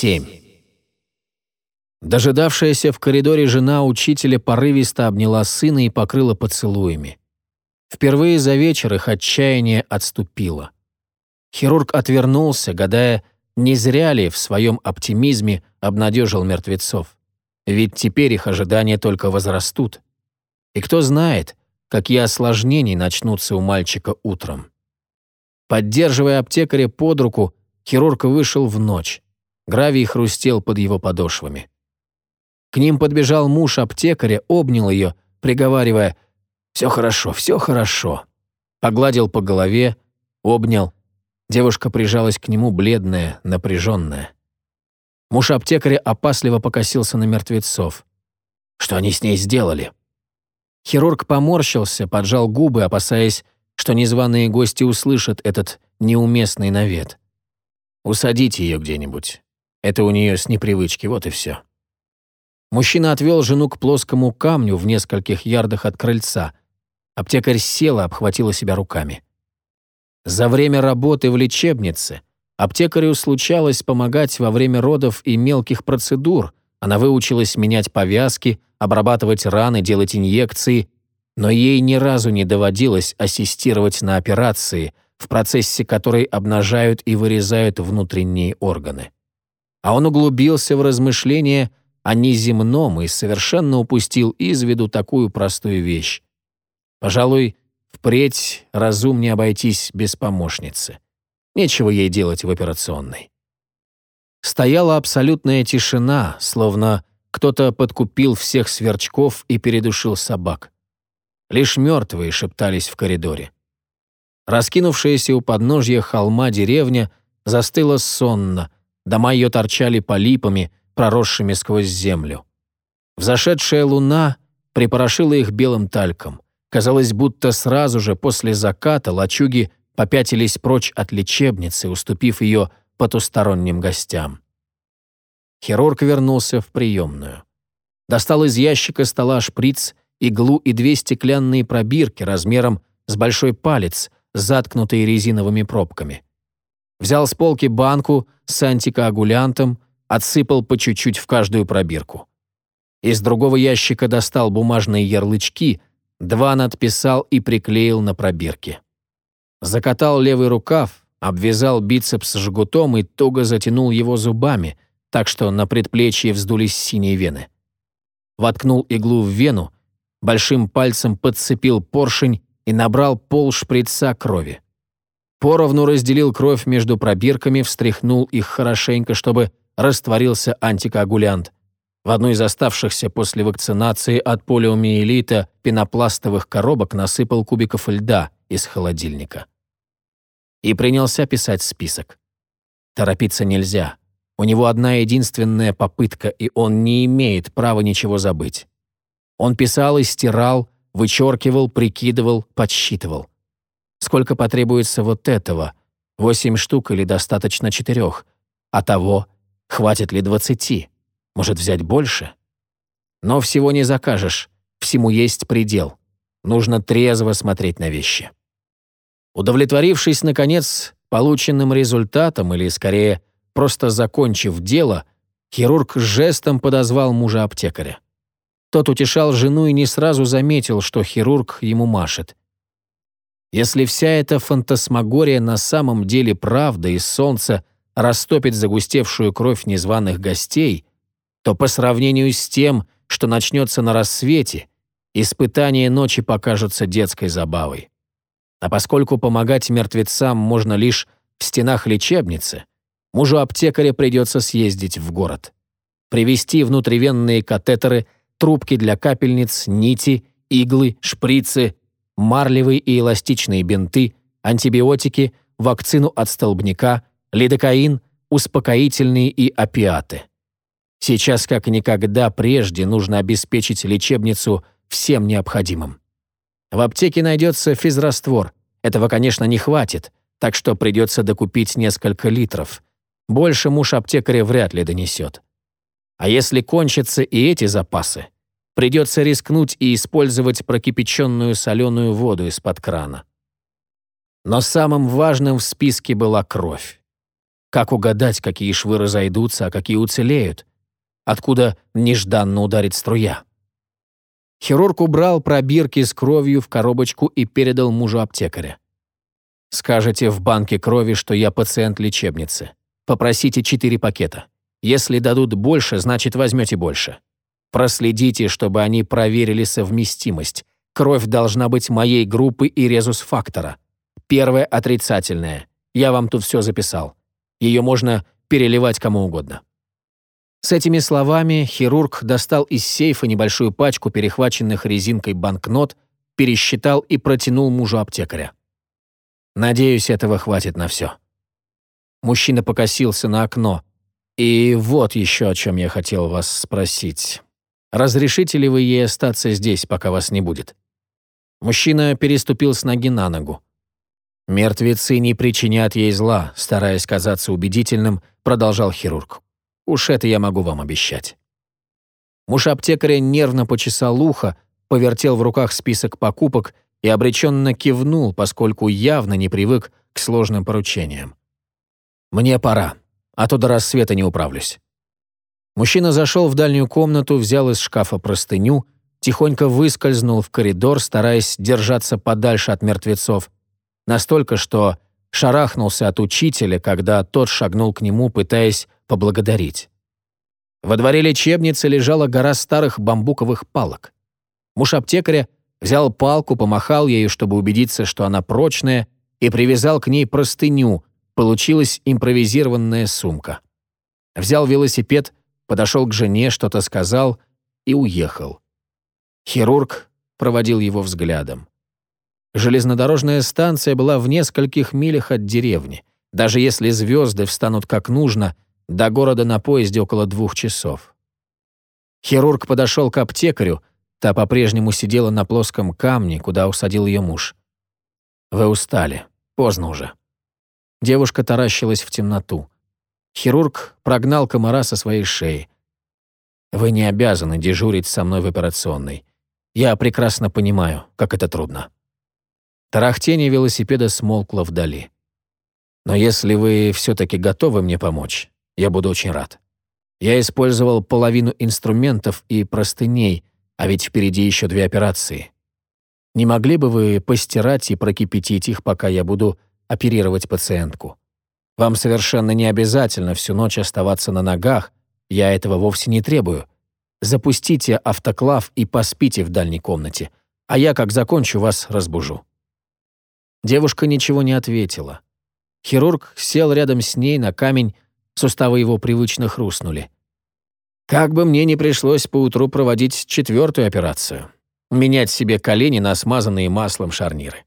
7. Дожидавшаяся в коридоре жена учителя порывисто обняла сына и покрыла поцелуями. Впервые за вечер их отчаяние отступило. Хирург отвернулся, гадая, не зря ли в своем оптимизме обнадежил мертвецов. Ведь теперь их ожидания только возрастут. И кто знает, какие осложнения начнутся у мальчика утром. Поддерживая аптекаря под руку, хирург вышел в ночь. Гравий хрустел под его подошвами. К ним подбежал муж аптекаря, обнял ее, приговаривая «Все хорошо, все хорошо». Погладил по голове, обнял. Девушка прижалась к нему, бледная, напряженная. Муж аптекаря опасливо покосился на мертвецов. Что они с ней сделали? Хирург поморщился, поджал губы, опасаясь, что незваные гости услышат этот неуместный навет. «Усадите ее где-нибудь. Это у нее с непривычки, вот и все». Мужчина отвел жену к плоскому камню в нескольких ярдах от крыльца. Аптекарь села, обхватила себя руками. За время работы в лечебнице аптекарю случалось помогать во время родов и мелких процедур. Она выучилась менять повязки, обрабатывать раны, делать инъекции, но ей ни разу не доводилось ассистировать на операции, в процессе которой обнажают и вырезают внутренние органы. А он углубился в размышления о неземном и совершенно упустил из виду такую простую вещь. Пожалуй, впредь разумнее обойтись без помощницы. Нечего ей делать в операционной. Стояла абсолютная тишина, словно кто-то подкупил всех сверчков и передушил собак. Лишь мертвые шептались в коридоре. Раскинувшаяся у подножья холма деревня застыла сонно, дома ее торчали полипами, проросшими сквозь землю. Взошедшая луна припорошила их белым тальком. Казалось, будто сразу же после заката лачуги попятились прочь от лечебницы, уступив ее потусторонним гостям. Хирург вернулся в приемную. Достал из ящика стола шприц, иглу и две стеклянные пробирки размером с большой палец, заткнутые резиновыми пробками. Взял с полки банку с антикоагулянтом, отсыпал по чуть-чуть в каждую пробирку. Из другого ящика достал бумажные ярлычки, два надписал и приклеил на пробирке. Закатал левый рукав, обвязал бицепс жгутом и туго затянул его зубами, так что на предплечье вздулись синие вены. Воткнул иглу в вену, большим пальцем подцепил поршень и набрал пол шприца крови. Поровну разделил кровь между пробирками, встряхнул их хорошенько, чтобы растворился антикоагулянт. В одну из оставшихся после вакцинации от полиомиелита пенопластовых коробок насыпал кубиков льда из холодильника. И принялся писать список. Торопиться нельзя. У него одна единственная попытка, и он не имеет права ничего забыть. Он писал и стирал, вычеркивал, прикидывал, подсчитывал. Сколько потребуется вот этого? Восемь штук или достаточно четырех? А того Хватит ли двадцати? Может, взять больше? Но всего не закажешь. Всему есть предел. Нужно трезво смотреть на вещи. Удовлетворившись, наконец, полученным результатом, или, скорее, просто закончив дело, хирург жестом подозвал мужа аптекаря. Тот утешал жену и не сразу заметил, что хирург ему машет. Если вся эта фантасмагория на самом деле правда и солнце растопит загустевшую кровь незваных гостей, то по сравнению с тем, что начнется на рассвете, испытание ночи покажется детской забавой. А поскольку помогать мертвецам можно лишь в стенах лечебницы, мужу аптекаря придется съездить в город. Привезти внутривенные катетеры, трубки для капельниц, нити, иглы, шприцы, марлевые и эластичные бинты, антибиотики, вакцину от столбняка, лидокаин, успокоительные и опиаты. Сейчас, как никогда прежде, нужно обеспечить лечебницу всем необходимым. В аптеке найдется физраствор. Этого, конечно, не хватит, так что придется докупить несколько литров. Больше муж аптекаря вряд ли донесет. А если кончатся и эти запасы, придется рискнуть и использовать прокипяченную соленую воду из-под крана. Но самым важным в списке была кровь. Как угадать, какие швы разойдутся, а какие уцелеют? Откуда нежданно ударит струя? Хирург убрал пробирки с кровью в коробочку и передал мужу аптекаря. «Скажете в банке крови, что я пациент лечебницы. Попросите четыре пакета. Если дадут больше, значит, возьмете больше. Проследите, чтобы они проверили совместимость. Кровь должна быть моей группы и резус-фактора. Первая отрицательная. Я вам тут все записал. Ее можно переливать кому угодно». С этими словами хирург достал из сейфа небольшую пачку перехваченных резинкой банкнот, пересчитал и протянул мужу аптекаря. «Надеюсь, этого хватит на все». Мужчина покосился на окно. «И вот еще о чем я хотел вас спросить. Разрешите ли вы ей остаться здесь, пока вас не будет?» Мужчина переступил с ноги на ногу. «Мертвецы не причинят ей зла», стараясь казаться убедительным, продолжал хирург. Уж это я могу вам обещать». Муж аптекаря нервно почесал ухо, повертел в руках список покупок и обреченно кивнул, поскольку явно не привык к сложным поручениям. «Мне пора, а то до рассвета не управлюсь». Мужчина зашел в дальнюю комнату, взял из шкафа простыню, тихонько выскользнул в коридор, стараясь держаться подальше от мертвецов, настолько, что шарахнулся от учителя, когда тот шагнул к нему, пытаясь поблагодарить. Во дворе лечебницы лежала гора старых бамбуковых палок. Муж аптекаря взял палку, помахал ею, чтобы убедиться, что она прочная, и привязал к ней простыню, получилась импровизированная сумка. Взял велосипед, подошел к жене, что-то сказал и уехал. Хирург проводил его взглядом. Железнодорожная станция была в нескольких милях от деревни. Даже если звезды встанут как нужно — до города на поезде около двух часов. Хирург подошел к аптекарю, та по-прежнему сидела на плоском камне, куда усадил ее муж. «Вы устали. Поздно уже». Девушка таращилась в темноту. Хирург прогнал комара со своей шеи. «Вы не обязаны дежурить со мной в операционной. Я прекрасно понимаю, как это трудно». Тарахтение велосипеда смолкло вдали. «Но если вы все-таки готовы мне помочь, я буду очень рад. Я использовал половину инструментов и простыней, а ведь впереди еще две операции. Не могли бы вы постирать и прокипятить их, пока я буду оперировать пациентку? Вам совершенно не обязательно всю ночь оставаться на ногах, я этого вовсе не требую. Запустите автоклав и поспите в дальней комнате, а я, как закончу, вас разбужу». Девушка ничего не ответила. Хирург сел рядом с ней на камень, Суставы его привычно хрустнули. Как бы мне не пришлось поутру проводить четвертую операцию. Менять себе колени на смазанные маслом шарниры.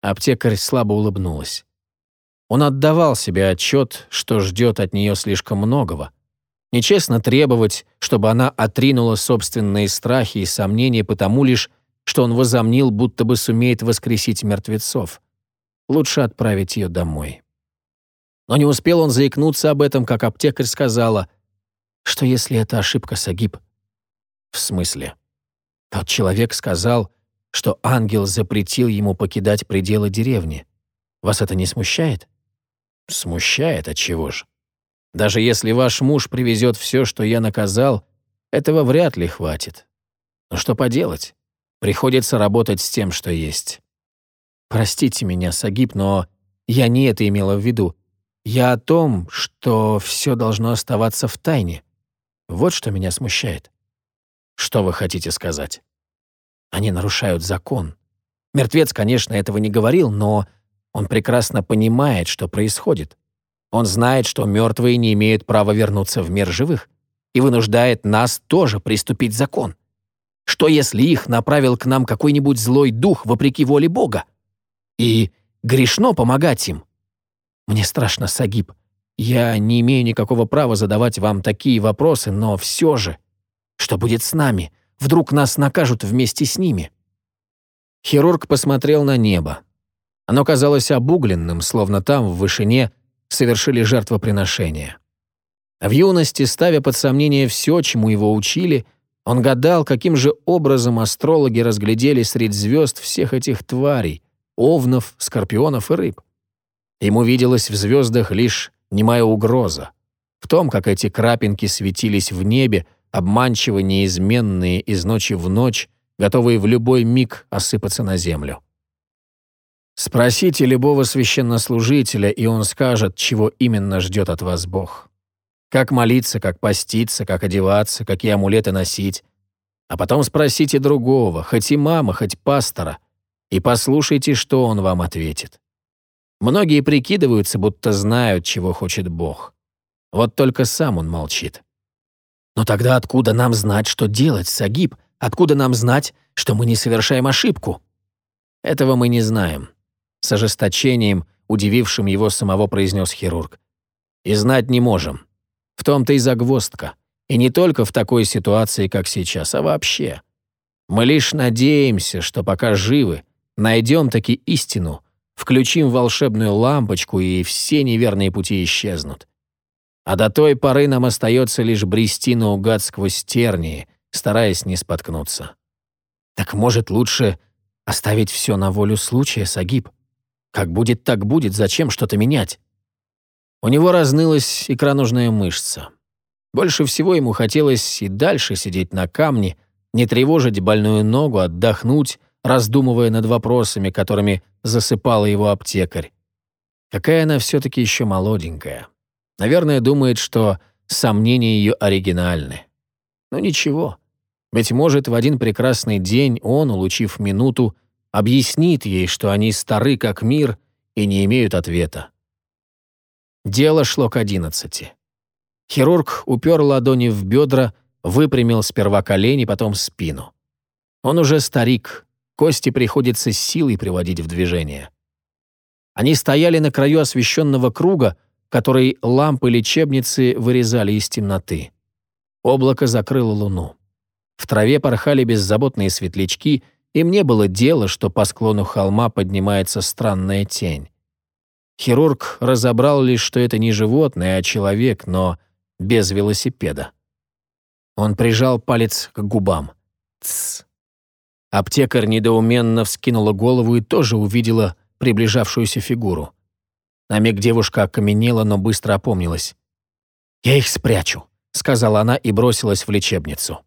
Аптекарь слабо улыбнулась. Он отдавал себе отчет, что ждет от нее слишком многого. Нечестно требовать, чтобы она отринула собственные страхи и сомнения потому лишь, что он возомнил, будто бы сумеет воскресить мертвецов. Лучше отправить ее домой. Но не успел он заикнуться об этом, как аптекарь сказала, что если это ошибка Сагиб. В смысле? Тот человек сказал, что ангел запретил ему покидать пределы деревни. Вас это не смущает? Смущает, от чего ж? Даже если ваш муж привезет все, что я наказал, этого вряд ли хватит. Но что поделать? Приходится работать с тем, что есть. Простите меня, Сагиб, но я не это имела в виду. Я о том, что все должно оставаться в тайне. Вот что меня смущает. Что вы хотите сказать? Они нарушают закон. Мертвец, конечно, этого не говорил, но он прекрасно понимает, что происходит. Он знает, что мертвые не имеют права вернуться в мир живых и вынуждает нас тоже приступить закон. Что если их направил к нам какой-нибудь злой дух вопреки воле Бога? И грешно помогать им. Мне страшно, Сагиб. Я не имею никакого права задавать вам такие вопросы, но все же. Что будет с нами? Вдруг нас накажут вместе с ними?» Хирург посмотрел на небо. Оно казалось обугленным, словно там, в вышине, совершили жертвоприношение. В юности, ставя под сомнение все, чему его учили, он гадал, каким же образом астрологи разглядели среди звезд всех этих тварей — овнов, скорпионов и рыб. Ему виделось в звездах лишь немая угроза. В том, как эти крапинки светились в небе, обманчиво неизменные из ночи в ночь, готовые в любой миг осыпаться на землю. Спросите любого священнослужителя, и он скажет, чего именно ждет от вас Бог. Как молиться, как поститься, как одеваться, какие амулеты носить. А потом спросите другого, хоть имама, хоть пастора, и послушайте, что он вам ответит. Многие прикидываются, будто знают, чего хочет Бог. Вот только сам он молчит. Но тогда откуда нам знать, что делать, Сагиб? Откуда нам знать, что мы не совершаем ошибку? Этого мы не знаем. С ожесточением, удивившим его самого, произнес хирург. И знать не можем. В том-то и загвоздка. И не только в такой ситуации, как сейчас, а вообще. Мы лишь надеемся, что пока живы, найдем таки истину, включим волшебную лампочку, и все неверные пути исчезнут. А до той поры нам остается лишь брести наугад сквозь тернии, стараясь не споткнуться. Так может, лучше оставить все на волю случая, Сагиб? Как будет, так будет, зачем что-то менять? У него разнылась икроножная мышца. Больше всего ему хотелось и дальше сидеть на камне, не тревожить больную ногу, отдохнуть, раздумывая над вопросами, которыми засыпала его аптекарь. Какая она все-таки еще молоденькая. Наверное, думает, что сомнения ее оригинальны. Но ничего. Быть может, в один прекрасный день он, улучив минуту, объяснит ей, что они стары как мир и не имеют ответа. Дело шло к одиннадцати. Хирург упер ладони в бедра, выпрямил сперва колени, потом спину. Он уже старик, кости приходится силой приводить в движение. Они стояли на краю освещенного круга, который лампы лечебницы вырезали из темноты. Облако закрыло луну. В траве порхали беззаботные светлячки, им не было дела, что по склону холма поднимается странная тень. Хирург разобрал лишь, что это не животное, а человек, но без велосипеда. Он прижал палец к губам. Тсс. Аптекарь недоуменно вскинула голову и тоже увидела приближавшуюся фигуру. На миг девушка окаменела, но быстро опомнилась. «Я их спрячу», — сказала она и бросилась в лечебницу.